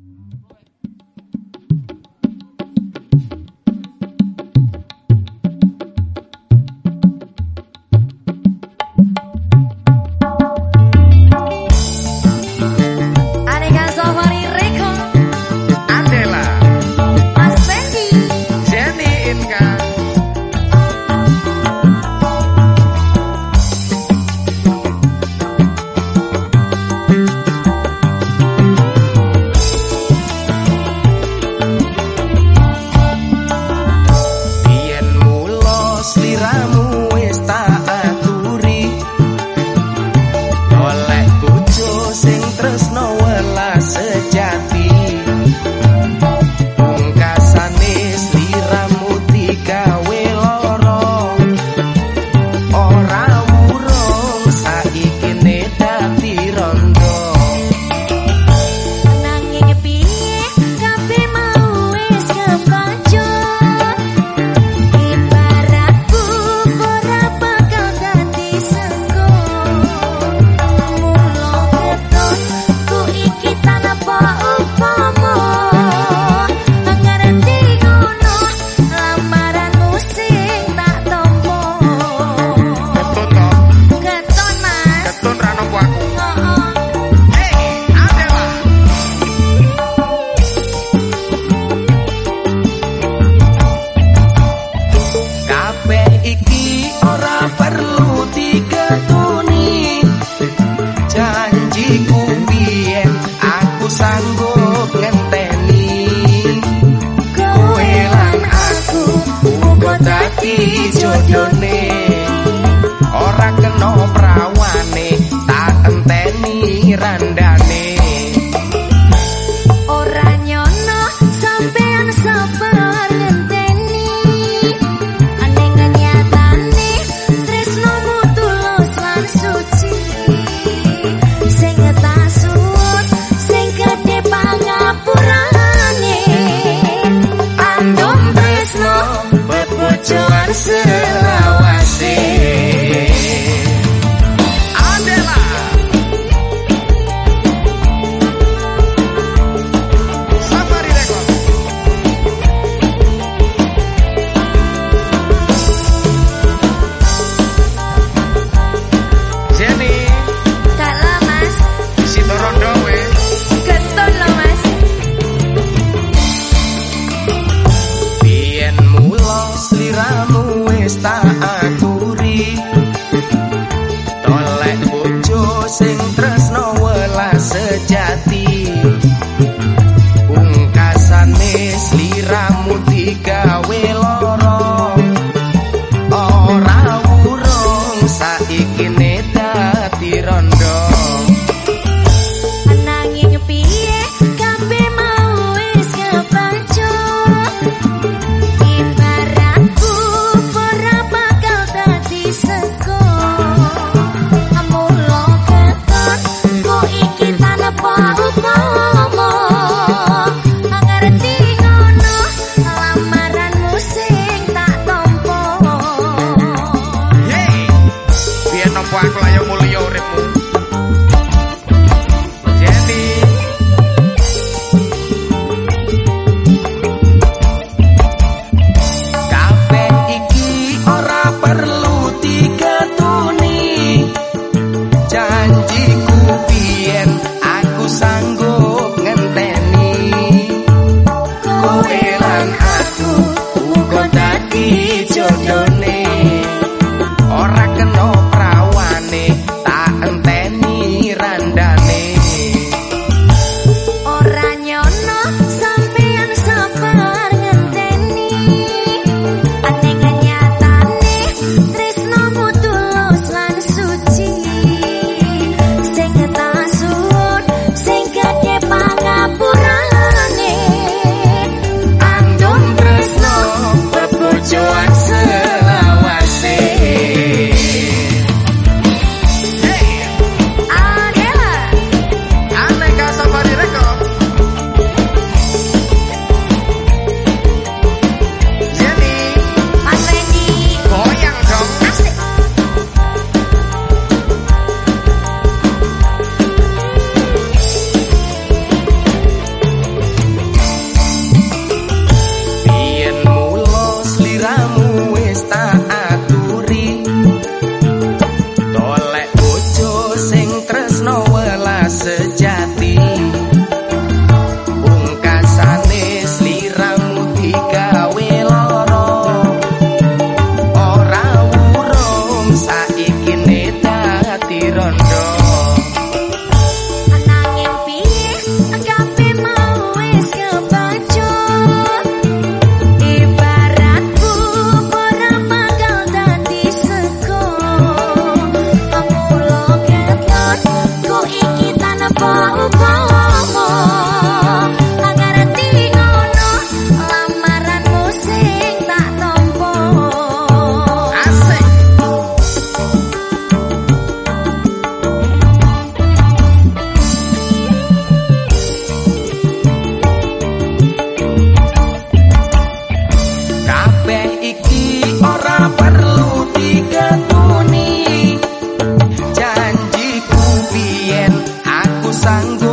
Right. 三个。